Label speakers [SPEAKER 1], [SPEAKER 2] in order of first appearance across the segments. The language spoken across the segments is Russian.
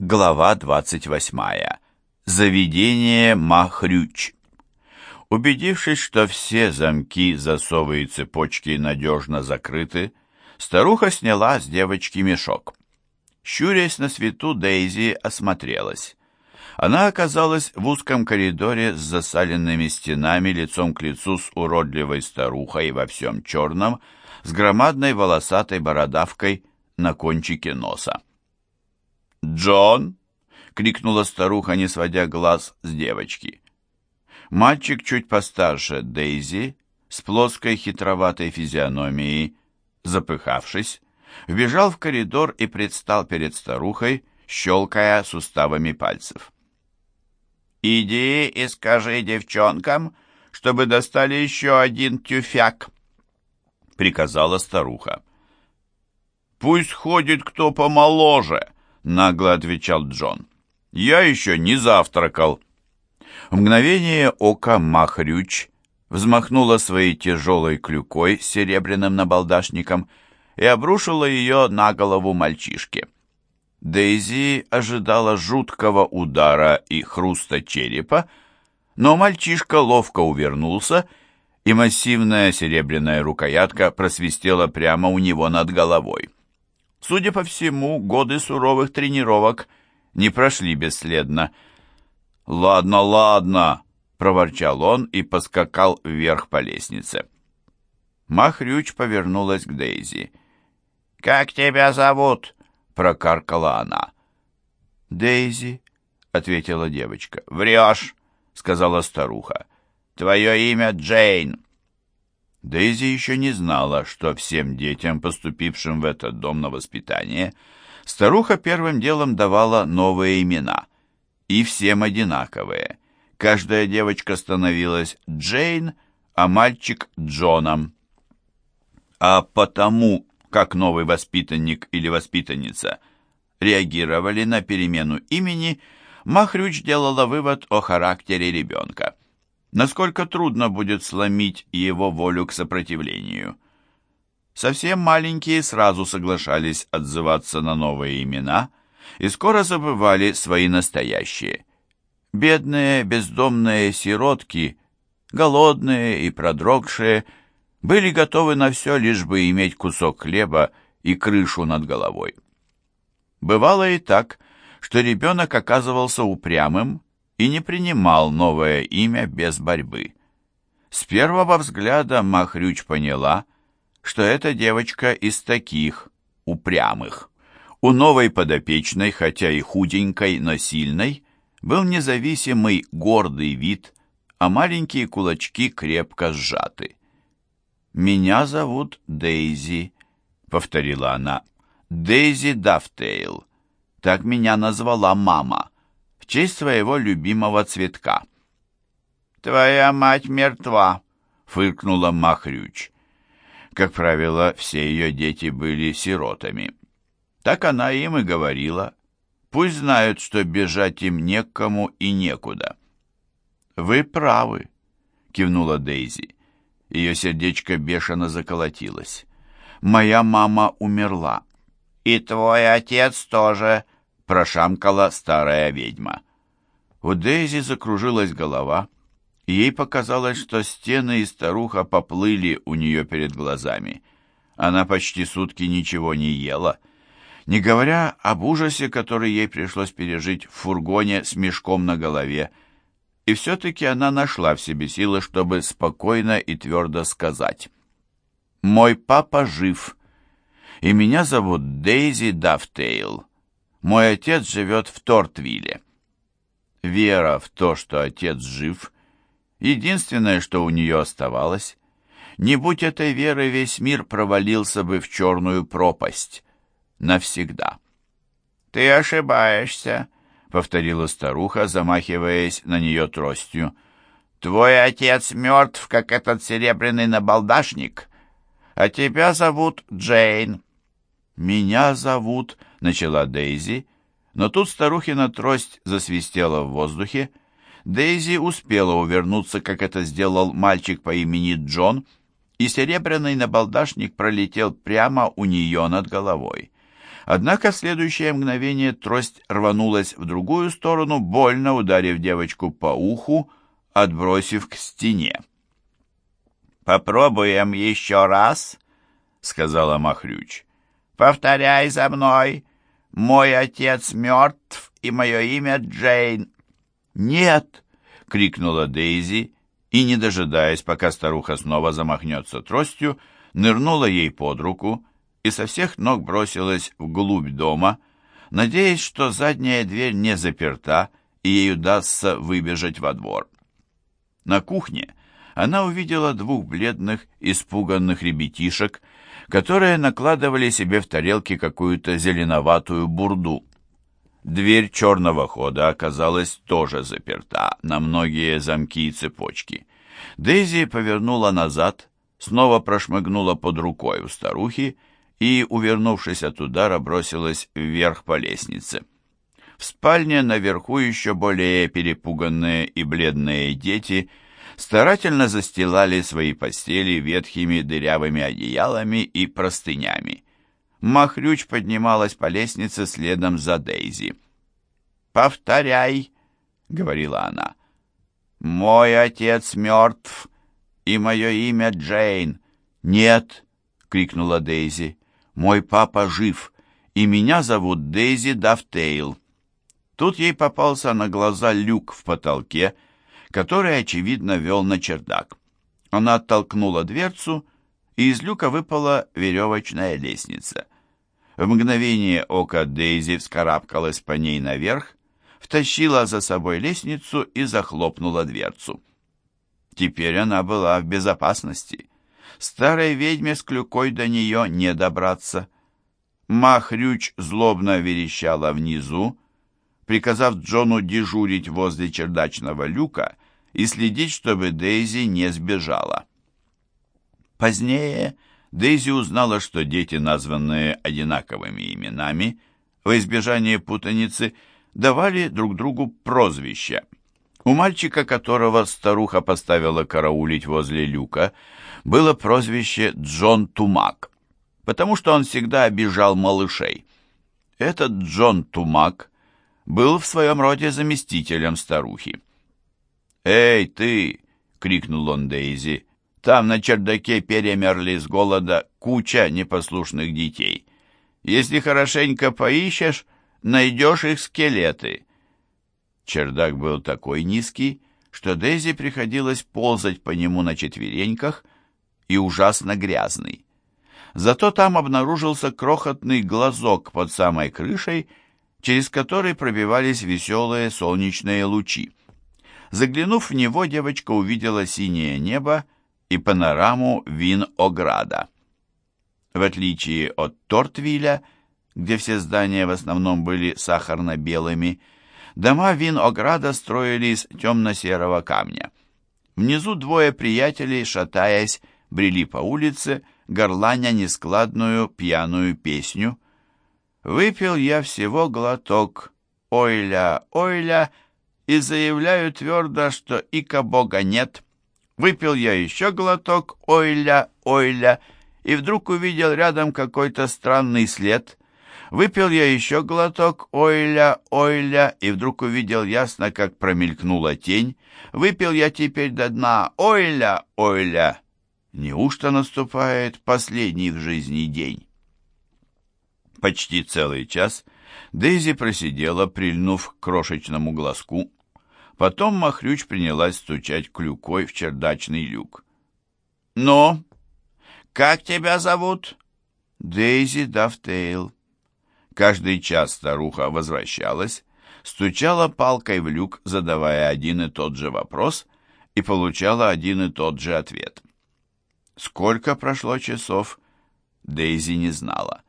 [SPEAKER 1] Глава 28. Заведение Махрюч. Убедившись, что все замки, засовы и цепочки надежно закрыты, старуха сняла с девочки мешок. Щурясь на свету, Дейзи осмотрелась. Она оказалась в узком коридоре с засаленными стенами, лицом к лицу с уродливой старухой во всем черном, с громадной волосатой бородавкой на кончике носа. «Джон!» — крикнула старуха, не сводя глаз с девочки. Мальчик чуть постарше Дейзи, с плоской хитроватой физиономией, запыхавшись, вбежал в коридор и предстал перед старухой, щелкая суставами пальцев. «Иди и скажи девчонкам, чтобы достали еще один тюфяк», — приказала старуха. «Пусть ходит кто помоложе», — нагло отвечал Джон. «Я еще не завтракал». В мгновение ока Махрюч взмахнула своей тяжелой клюкой с серебряным набалдашником и обрушила ее на голову мальчишки. Дейзи ожидала жуткого удара и хруста черепа, но мальчишка ловко увернулся, и массивная серебряная рукоятка просвистела прямо у него над головой. Судя по всему, годы суровых тренировок не прошли бесследно. «Ладно, ладно!» — проворчал он и поскакал вверх по лестнице. Махрюч повернулась к Дейзи. «Как тебя зовут?» — прокаркала она. «Дейзи», — ответила девочка. «Врешь», — сказала старуха. «Твое имя Джейн». Дейзи еще не знала, что всем детям, поступившим в этот дом на воспитание, старуха первым делом давала новые имена. И всем одинаковые. Каждая девочка становилась Джейн, а мальчик Джоном. А потому, как новый воспитанник или воспитанница реагировали на перемену имени, Махрюч делала вывод о характере ребенка насколько трудно будет сломить его волю к сопротивлению. Совсем маленькие сразу соглашались отзываться на новые имена и скоро забывали свои настоящие. Бедные бездомные сиротки, голодные и продрогшие, были готовы на все, лишь бы иметь кусок хлеба и крышу над головой. Бывало и так, что ребенок оказывался упрямым и не принимал новое имя без борьбы. С первого взгляда Махрюч поняла, что эта девочка из таких, упрямых. У новой подопечной, хотя и худенькой, но сильной, был независимый гордый вид, а маленькие кулачки крепко сжаты. «Меня зовут Дейзи», — повторила она. «Дейзи Дафтейл. Так меня назвала мама в честь своего любимого цветка. «Твоя мать мертва», — фыркнула Махрюч. Как правило, все ее дети были сиротами. Так она им и говорила. Пусть знают, что бежать им некому и некуда. «Вы правы», — кивнула Дейзи. Ее сердечко бешено заколотилось. «Моя мама умерла». «И твой отец тоже», прошамкала старая ведьма. У Дейзи закружилась голова, и ей показалось, что стены и старуха поплыли у нее перед глазами. Она почти сутки ничего не ела, не говоря об ужасе, который ей пришлось пережить в фургоне с мешком на голове. И все-таки она нашла в себе силы, чтобы спокойно и твердо сказать. «Мой папа жив, и меня зовут Дейзи Дафтейл. Мой отец живет в Тортвилле. Вера в то, что отец жив, единственное, что у нее оставалось. Не будь этой веры, весь мир провалился бы в черную пропасть. Навсегда. «Ты ошибаешься», — повторила старуха, замахиваясь на нее тростью. «Твой отец мертв, как этот серебряный набалдашник, а тебя зовут Джейн». «Меня зовут...» — начала Дейзи, но тут старухина трость засвистела в воздухе. Дейзи успела увернуться, как это сделал мальчик по имени Джон, и серебряный набалдашник пролетел прямо у нее над головой. Однако в следующее мгновение трость рванулась в другую сторону, больно ударив девочку по уху, отбросив к стене.
[SPEAKER 2] «Попробуем еще раз», — сказала Махрюч. «Повторяй за мной. Мой отец мертв, и мое имя Джейн».
[SPEAKER 1] «Нет!» — крикнула Дейзи, и, не дожидаясь, пока старуха снова замахнется тростью, нырнула ей под руку и со всех ног бросилась вглубь дома, надеясь, что задняя дверь не заперта, и ей удастся выбежать во двор. На кухне она увидела двух бледных, испуганных ребятишек, которые накладывали себе в тарелки какую-то зеленоватую бурду. Дверь черного хода оказалась тоже заперта на многие замки и цепочки. Дейзи повернула назад, снова прошмыгнула под рукой у старухи и, увернувшись от удара, бросилась вверх по лестнице. В спальне наверху еще более перепуганные и бледные дети старательно застилали свои постели ветхими дырявыми одеялами и простынями. Махрюч поднималась по лестнице следом за Дейзи. «Повторяй», — говорила она. «Мой отец мертв, и мое имя Джейн». «Нет», — крикнула Дейзи, — «мой папа жив, и меня зовут Дейзи Дафтейл». Тут ей попался на глаза люк в потолке, который, очевидно, вел на чердак. Она оттолкнула дверцу, и из люка выпала веревочная лестница. В мгновение ока Дейзи вскарабкалась по ней наверх, втащила за собой лестницу и захлопнула дверцу. Теперь она была в безопасности. Старой ведьме с клюкой до нее не добраться. Махрюч злобно верещала внизу, приказав Джону дежурить возле чердачного люка и следить, чтобы Дейзи не сбежала. Позднее Дейзи узнала, что дети, названные одинаковыми именами, во избежание путаницы, давали друг другу прозвища. У мальчика, которого старуха поставила караулить возле люка, было прозвище Джон Тумак, потому что он всегда обижал малышей. Этот Джон Тумак был в своем роде заместителем старухи. «Эй, ты!» — крикнул он Дейзи. Там на чердаке перемерли с голода куча непослушных детей. Если хорошенько поищешь, найдешь их скелеты. Чердак был такой низкий, что Дейзи приходилось ползать по нему на четвереньках и ужасно грязный. Зато там обнаружился крохотный глазок под самой крышей, через который пробивались веселые солнечные лучи. Заглянув в него, девочка увидела синее небо и панораму Вин-Ограда. В отличие от Тортвиля, где все здания в основном были сахарно-белыми, дома Вин-Ограда строили из темно-серого камня. Внизу двое приятелей, шатаясь, брели по улице, горланя нескладную пьяную песню. «Выпил я всего глоток, ойля, ойля, и заявляю твердо, что ика бога нет». Выпил я еще глоток ойля, ойля, и вдруг увидел рядом какой-то странный след. Выпил я еще глоток ойля, ойля, и вдруг увидел ясно, как промелькнула тень. Выпил я теперь до дна ойля, ойля. Неужто наступает последний в жизни день? Почти целый час Дейзи просидела, прильнув к крошечному глазку, Потом Махрюч принялась стучать клюкой в чердачный люк. «Ну, как тебя зовут?» «Дейзи Дафтейл». Каждый час старуха возвращалась, стучала палкой в люк, задавая один и тот же вопрос, и получала один и тот же ответ. Сколько прошло часов, Дейзи не знала.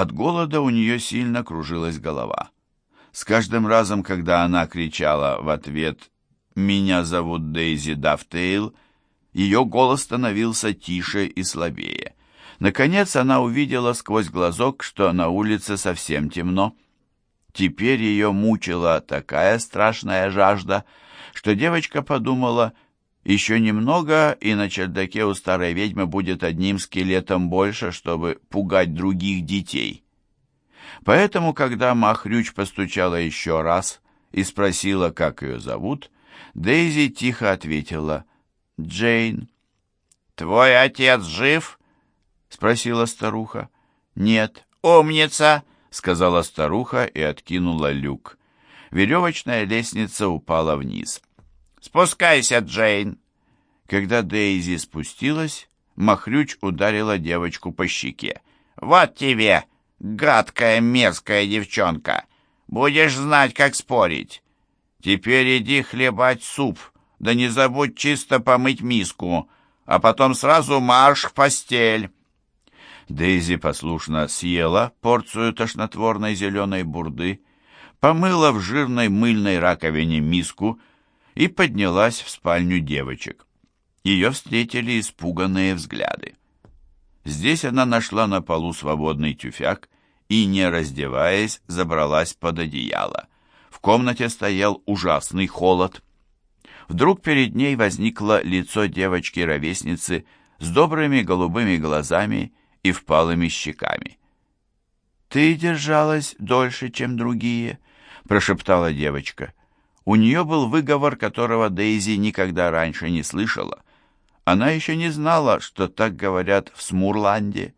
[SPEAKER 1] От голода у нее сильно кружилась голова. С каждым разом, когда она кричала в ответ «Меня зовут Дейзи Дафтейл», ее голос становился тише и слабее. Наконец она увидела сквозь глазок, что на улице совсем темно. Теперь ее мучила такая страшная жажда, что девочка подумала, еще немного, и на чердаке у старой ведьмы будет одним скелетом больше, чтобы пугать других детей. Поэтому, когда Махрюч постучала еще раз и спросила, как ее зовут, Дейзи тихо ответила «Джейн».
[SPEAKER 2] «Твой отец жив?» — спросила старуха.
[SPEAKER 1] «Нет».
[SPEAKER 2] «Умница!»
[SPEAKER 1] — сказала старуха и откинула люк. Веревочная лестница упала вниз.
[SPEAKER 2] «Спускайся, Джейн!»
[SPEAKER 1] Когда Дейзи спустилась, Махрюч ударила девочку по щеке.
[SPEAKER 2] «Вот тебе, гадкая мерзкая девчонка! Будешь знать, как спорить. Теперь иди хлебать суп, да не забудь чисто помыть миску, а потом сразу марш в постель!»
[SPEAKER 1] Дейзи послушно съела порцию тошнотворной зеленой бурды, помыла в жирной мыльной раковине миску и поднялась в спальню девочек. Ее встретили испуганные взгляды. Здесь она нашла на полу свободный тюфяк и, не раздеваясь, забралась под одеяло. В комнате стоял ужасный холод. Вдруг перед ней возникло лицо девочки-ровесницы с добрыми голубыми глазами и впалыми щеками. «Ты держалась дольше, чем другие», — прошептала девочка. У нее был выговор, которого Дейзи никогда раньше не слышала. Она еще не знала, что так говорят в Смурланде.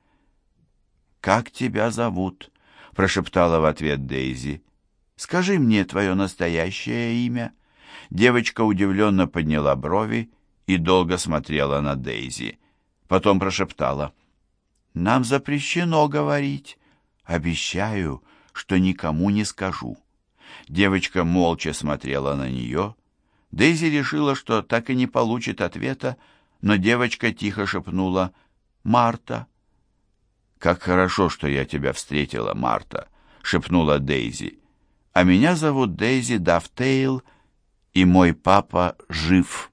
[SPEAKER 1] «Как тебя зовут?» — прошептала в ответ Дейзи. «Скажи мне твое настоящее имя». Девочка удивленно подняла брови и долго смотрела на Дейзи. Потом прошептала. Нам запрещено говорить. Обещаю, что никому не скажу. Девочка молча смотрела на нее. Дейзи решила, что так и не получит ответа, но девочка тихо шепнула «Марта». «Как хорошо, что я тебя встретила, Марта», — шепнула Дейзи. «А меня зовут Дейзи Дафтейл, и мой папа жив».